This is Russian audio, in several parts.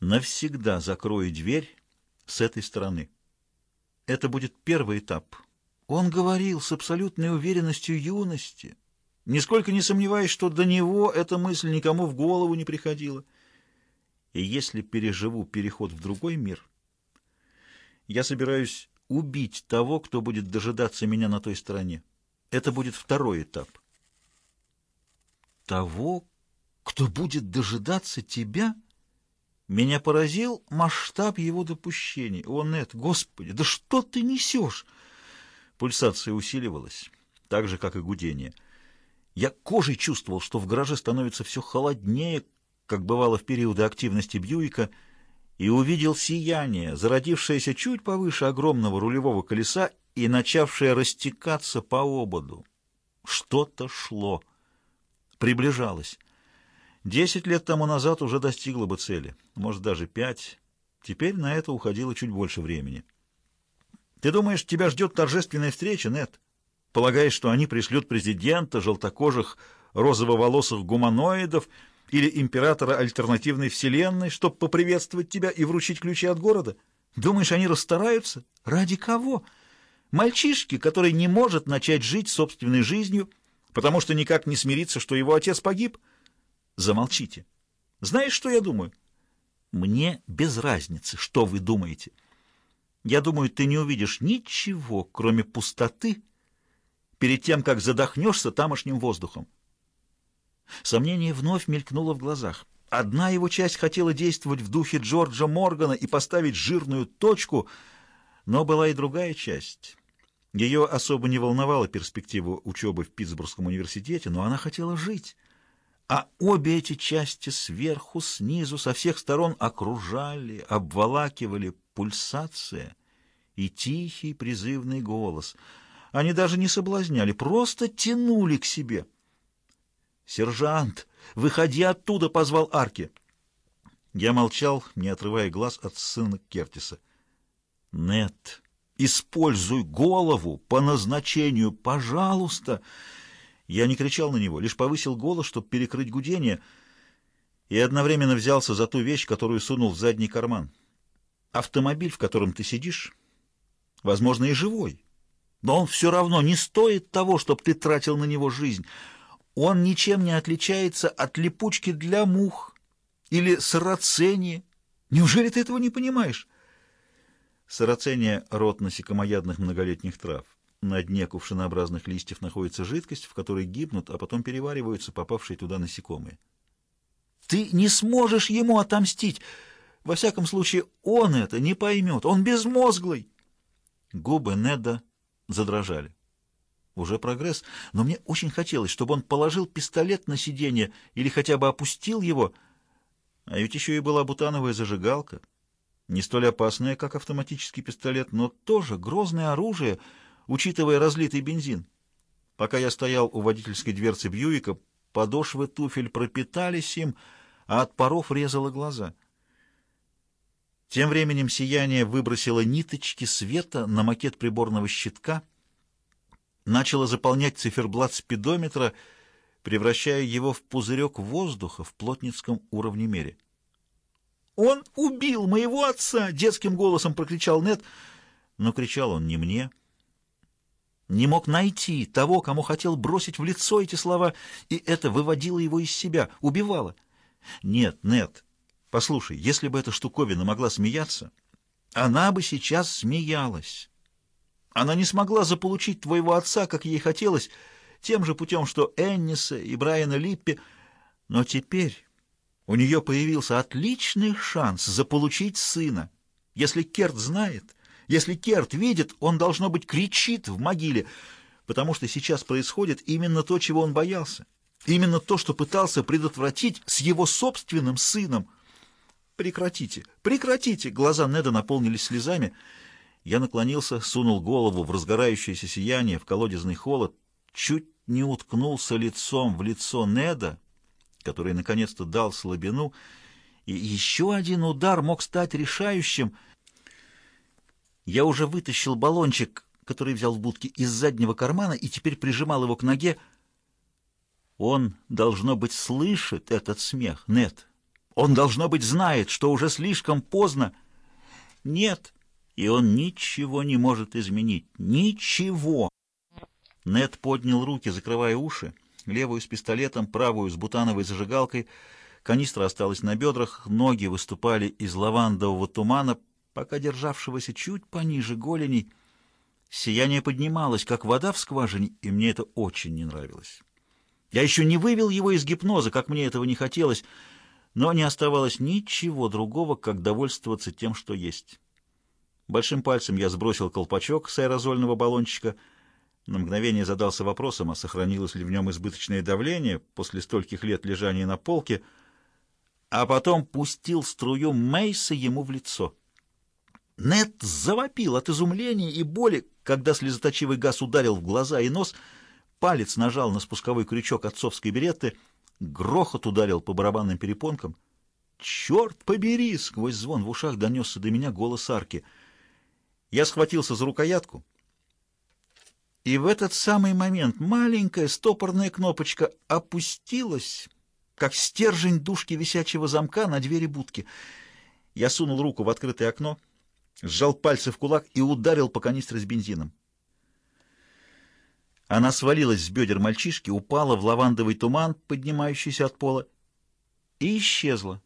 навсегда закрою дверь с этой стороны. Это будет первый этап. Он говорил с абсолютной уверенностью юности, нисколько не сомневаясь, что до него эта мысль никому в голову не приходила. И если переживу переход в другой мир, я собираюсь убить того, кто будет дожидаться меня на той стороне. Это будет второй этап. Того, кто будет дожидаться тебя? Меня поразил масштаб его допущений. О, нет, господи, да что ты несешь? Пульсация усиливалась, так же, как и гудение. Я кожей чувствовал, что в гараже становится все холоднее, как бывало в периоды активности Бьюика, и увидел сияние, зародившееся чуть повыше огромного рулевого колеса и начавшее растекаться по ободу. Что-то шло, приближалось. Десять лет тому назад уже достигло бы цели, может, даже пять. Теперь на это уходило чуть больше времени. Ты думаешь, тебя ждет торжественная встреча, Нет? Полагаешь, что они пришлют президента, желтокожих, розово-волосых гуманоидов или императора альтернативной вселенной, чтобы поприветствовать тебя и вручить ключи от города? Думаешь, они расстараются? Ради кого? Мальчишки, который не может начать жить собственной жизнью, потому что никак не смирится, что его отец погиб? Замолчите. Знаешь, что я думаю? Мне без разницы, что вы думаете. Я думаю, ты не увидишь ничего, кроме пустоты, перед тем, как задохнешься тамошним воздухом. Сомнение вновь мелькнуло в глазах. Одна его часть хотела действовать в духе Джорджа Моргана и поставить жирную точку, но была и другая часть. Ее особо не волновала перспектива учебы в Питтсбургском университете, но она хотела жить. А обе эти части сверху, снизу, со всех сторон окружали, обволакивали пульсация и тихий призывный голос — они даже не соблазняли, просто тянули к себе. «Сержант, выходи оттуда!» — позвал Арки. Я молчал, не отрывая глаз от сына Кертиса. «Нет, используй голову по назначению, пожалуйста!» Я не кричал на него, лишь повысил голос, чтобы перекрыть гудение, и одновременно взялся за ту вещь, которую сунул в задний карман. Автомобиль, в котором ты сидишь, возможно, и живой, но он все равно не стоит того, чтобы ты тратил на него жизнь. Он ничем не отличается от липучки для мух или сарацения. Неужели ты этого не понимаешь? Сарацения — род насекомоядных многолетних трав. На дне кувшинообразных листьев находится жидкость, в которой гибнут, а потом перевариваются попавшие туда насекомые. Ты не сможешь ему отомстить. Во всяком случае, он это не поймет. Он безмозглый. Губы Неда задрожали. Уже прогресс, но мне очень хотелось, чтобы он положил пистолет на сиденье или хотя бы опустил его. А ведь еще и была бутановая зажигалка. Не столь опасная, как автоматический пистолет, но тоже грозное оружие, учитывая разлитый бензин. Пока я стоял у водительской дверцы Бьюика, подошвы туфель пропитались им, а от паров резало глаза — тем временем сияние выбросило ниточки света на макет приборного щитка, начало заполнять циферблат спидометра, превращая его в пузырек воздуха в плотницком уровне мере. «Он убил моего отца!» — детским голосом прокричал Нед, но кричал он не мне. Не мог найти того, кому хотел бросить в лицо эти слова, и это выводило его из себя, убивало. «Нет, Нед!» Послушай, если бы эта штуковина могла смеяться, она бы сейчас смеялась. Она не смогла заполучить твоего отца, как ей хотелось, тем же путем, что Энниса и Брайана Липпи, но теперь у нее появился отличный шанс заполучить сына. Если Керт знает, если Керт видит, он, должно быть, кричит в могиле, потому что сейчас происходит именно то, чего он боялся, именно то, что пытался предотвратить с его собственным сыном — «Прекратите! Прекратите!» Глаза Неда наполнились слезами. Я наклонился, сунул голову в разгорающееся сияние, в колодезный холод, чуть не уткнулся лицом в лицо Неда, который наконец-то дал слабину, и еще один удар мог стать решающим. Я уже вытащил баллончик, который взял в будке, из заднего кармана и теперь прижимал его к ноге. Он, должно быть, слышит этот смех, Нед. Он, должно быть, знает, что уже слишком поздно. Нет, и он ничего не может изменить. Ничего. Нед поднял руки, закрывая уши, левую с пистолетом, правую с бутановой зажигалкой. Канистра осталась на бедрах, ноги выступали из лавандового тумана, пока державшегося чуть пониже голеней. Сияние поднималось, как вода в скважине, и мне это очень не нравилось. Я еще не вывел его из гипноза, как мне этого не хотелось, но не оставалось ничего другого, как довольствоваться тем, что есть. Большим пальцем я сбросил колпачок с аэрозольного баллончика, на мгновение задался вопросом, а сохранилось ли в нем избыточное давление после стольких лет лежания на полке, а потом пустил струю Мейса ему в лицо. Нет завопил от изумления и боли, когда слезоточивый газ ударил в глаза и нос, палец нажал на спусковой крючок отцовской беретты, грохот ударил по барабанным перепонкам. «Черт побери!» — сквозь звон в ушах донесся до меня голос арки. Я схватился за рукоятку, и в этот самый момент маленькая стопорная кнопочка опустилась, как стержень дужки висячего замка на двери будки. Я сунул руку в открытое окно — сжал пальцы в кулак и ударил по канистре с бензином. Она свалилась с бедер мальчишки, упала в лавандовый туман, поднимающийся от пола, и исчезла.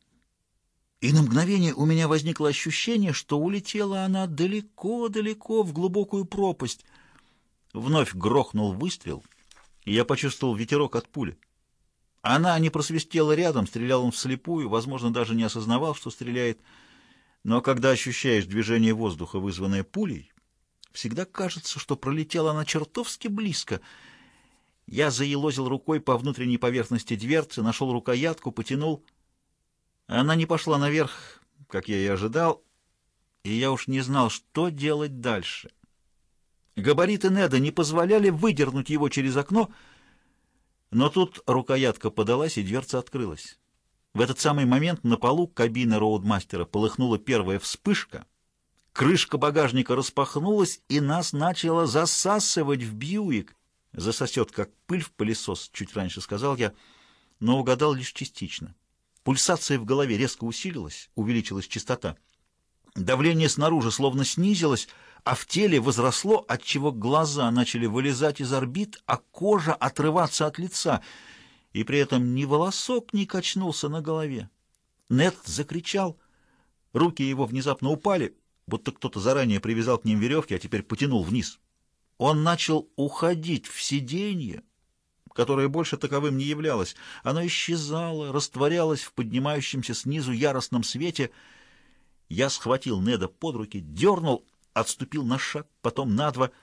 И на мгновение у меня возникло ощущение, что улетела она далеко-далеко в глубокую пропасть. Вновь грохнул выстрел, и я почувствовал ветерок от пули. Она не просвистела рядом, стрелял он вслепую, возможно, даже не осознавал, что стреляет, — но когда ощущаешь движение воздуха, вызванное пулей, всегда кажется, что пролетела она чертовски близко. Я заелозил рукой по внутренней поверхности дверцы, нашел рукоятку, потянул. Она не пошла наверх, как я и ожидал, и я уж не знал, что делать дальше. Габариты Неда не позволяли выдернуть его через окно, но тут рукоятка подалась, и дверца открылась. В этот самый момент на полу кабины роудмастера полыхнула первая вспышка, крышка багажника распахнулась, и нас начало засасывать в Бьюик. «Засосет, как пыль в пылесос», — чуть раньше сказал я, но угадал лишь частично. Пульсация в голове резко усилилась, увеличилась частота. Давление снаружи словно снизилось, а в теле возросло, отчего глаза начали вылезать из орбит, а кожа отрываться от лица — и при этом ни волосок не качнулся на голове. Нет закричал. Руки его внезапно упали, будто кто-то заранее привязал к ним веревки, а теперь потянул вниз. Он начал уходить в сиденье, которое больше таковым не являлось. Оно исчезало, растворялось в поднимающемся снизу яростном свете. Я схватил Неда под руки, дернул, отступил на шаг, потом на два —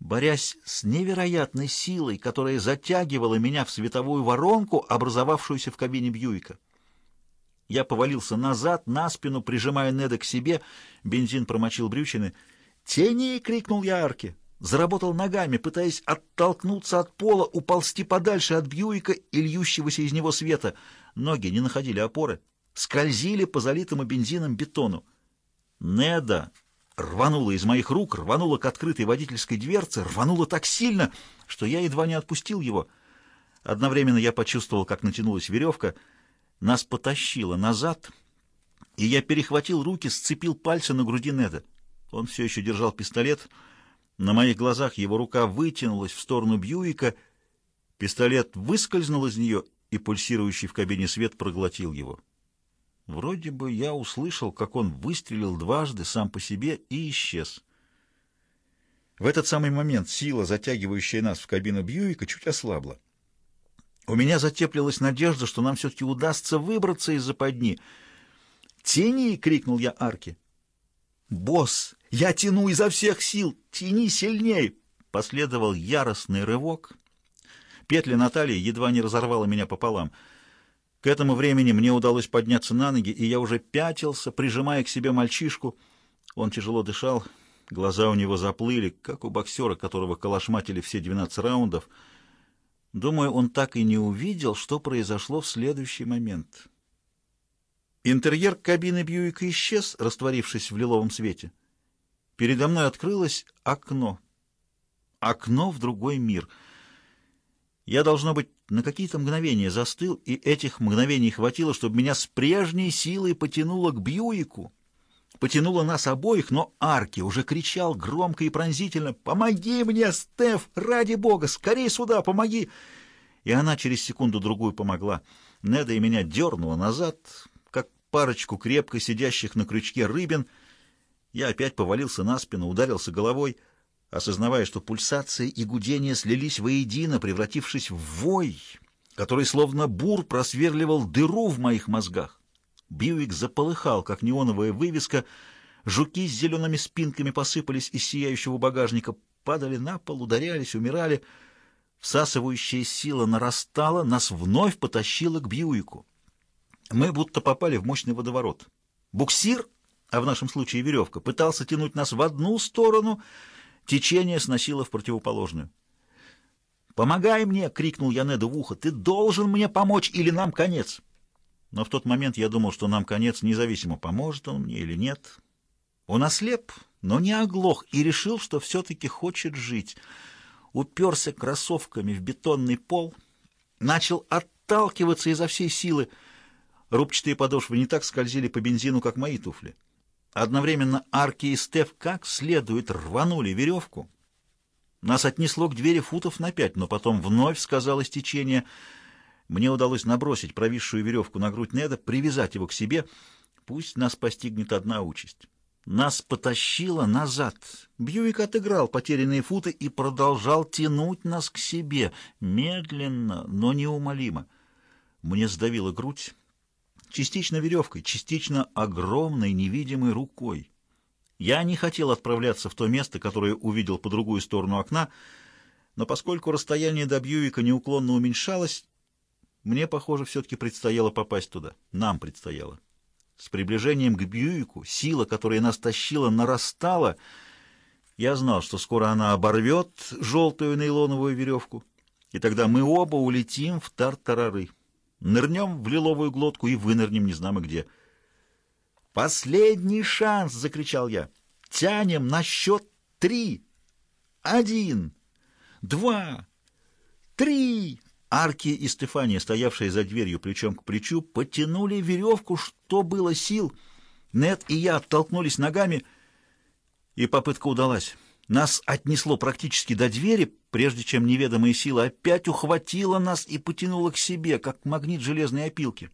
борясь с невероятной силой, которая затягивала меня в световую воронку, образовавшуюся в кабине Бьюика. Я повалился назад, на спину, прижимая Неда к себе. Бензин промочил брючины. «Тени!» — крикнул я Арке. Заработал ногами, пытаясь оттолкнуться от пола, уползти подальше от Бьюика и льющегося из него света. Ноги не находили опоры, скользили по залитому бензином бетону. Неда рванула из моих рук, рванула к открытой водительской дверце, рванула так сильно, что я едва не отпустил его. Одновременно я почувствовал, как натянулась веревка, нас потащило назад, и я перехватил руки, сцепил пальцы на груди Неда. Он все еще держал пистолет. На моих глазах его рука вытянулась в сторону Бьюика, пистолет выскользнул из нее, и пульсирующий в кабине свет проглотил его. Вроде бы я услышал, как он выстрелил дважды сам по себе и исчез. В этот самый момент сила, затягивающая нас в кабину Бьюика, чуть ослабла. У меня затеплилась надежда, что нам все-таки удастся выбраться из западни. «Тяни!» — крикнул я Арке. «Босс, я тяну изо всех сил! Тяни сильней!» Последовал яростный рывок. Петля Натальи едва не разорвала меня пополам — к этому времени мне удалось подняться на ноги, и я уже пятился, прижимая к себе мальчишку. Он тяжело дышал, глаза у него заплыли, как у боксера, которого калашматили все 12 раундов. Думаю, он так и не увидел, что произошло в следующий момент. Интерьер кабины Бьюика исчез, растворившись в лиловом свете. Передо мной открылось окно. Окно в другой мир. Я, должно быть, на какие-то мгновения застыл, и этих мгновений хватило, чтобы меня с прежней силой потянуло к Бьюику. Потянуло нас обоих, но Арки уже кричал громко и пронзительно «Помоги мне, Стеф! Ради бога! Скорей сюда! Помоги!» И она через секунду-другую помогла. Неда и меня дернула назад, как парочку крепко сидящих на крючке рыбин. Я опять повалился на спину, ударился головой — осознавая, что пульсация и гудение слились воедино, превратившись в вой, который словно бур просверливал дыру в моих мозгах. Бьюик заполыхал, как неоновая вывеска, жуки с зелеными спинками посыпались из сияющего багажника, падали на пол, ударялись, умирали. Всасывающая сила нарастала, нас вновь потащила к Бьюику. Мы будто попали в мощный водоворот. Буксир, а в нашем случае веревка, пытался тянуть нас в одну сторону — Течение сносило в противоположную. «Помогай мне!» — крикнул я Неду в ухо. «Ты должен мне помочь, или нам конец!» Но в тот момент я думал, что нам конец, независимо, поможет он мне или нет. Он ослеп, но не оглох, и решил, что все-таки хочет жить. Уперся кроссовками в бетонный пол, начал отталкиваться изо всей силы. Рубчатые подошвы не так скользили по бензину, как мои туфли. Одновременно Арки и Стеф как следует рванули веревку. Нас отнесло к двери футов на пять, но потом вновь сказалось течение. Мне удалось набросить провисшую веревку на грудь Неда, привязать его к себе. Пусть нас постигнет одна участь. Нас потащило назад. Бьюик отыграл потерянные футы и продолжал тянуть нас к себе, медленно, но неумолимо. Мне сдавила грудь. Частично веревкой, частично огромной невидимой рукой. Я не хотел отправляться в то место, которое увидел по другую сторону окна, но поскольку расстояние до Бьюика неуклонно уменьшалось, мне, похоже, все-таки предстояло попасть туда. Нам предстояло. С приближением к Бьюику сила, которая нас тащила, нарастала. Я знал, что скоро она оборвет желтую нейлоновую веревку, и тогда мы оба улетим в тартарары. Нырнем в лиловую глотку и вынырнем не знамо где. «Последний шанс!» — закричал я. «Тянем на счет три! Один! Два! Три!» Арки и Стефания, стоявшие за дверью плечом к плечу, потянули веревку, что было сил. Нет и я оттолкнулись ногами, и попытка удалась. Нас отнесло практически до двери, прежде чем неведомая сила опять ухватила нас и потянула к себе, как магнит железной опилки.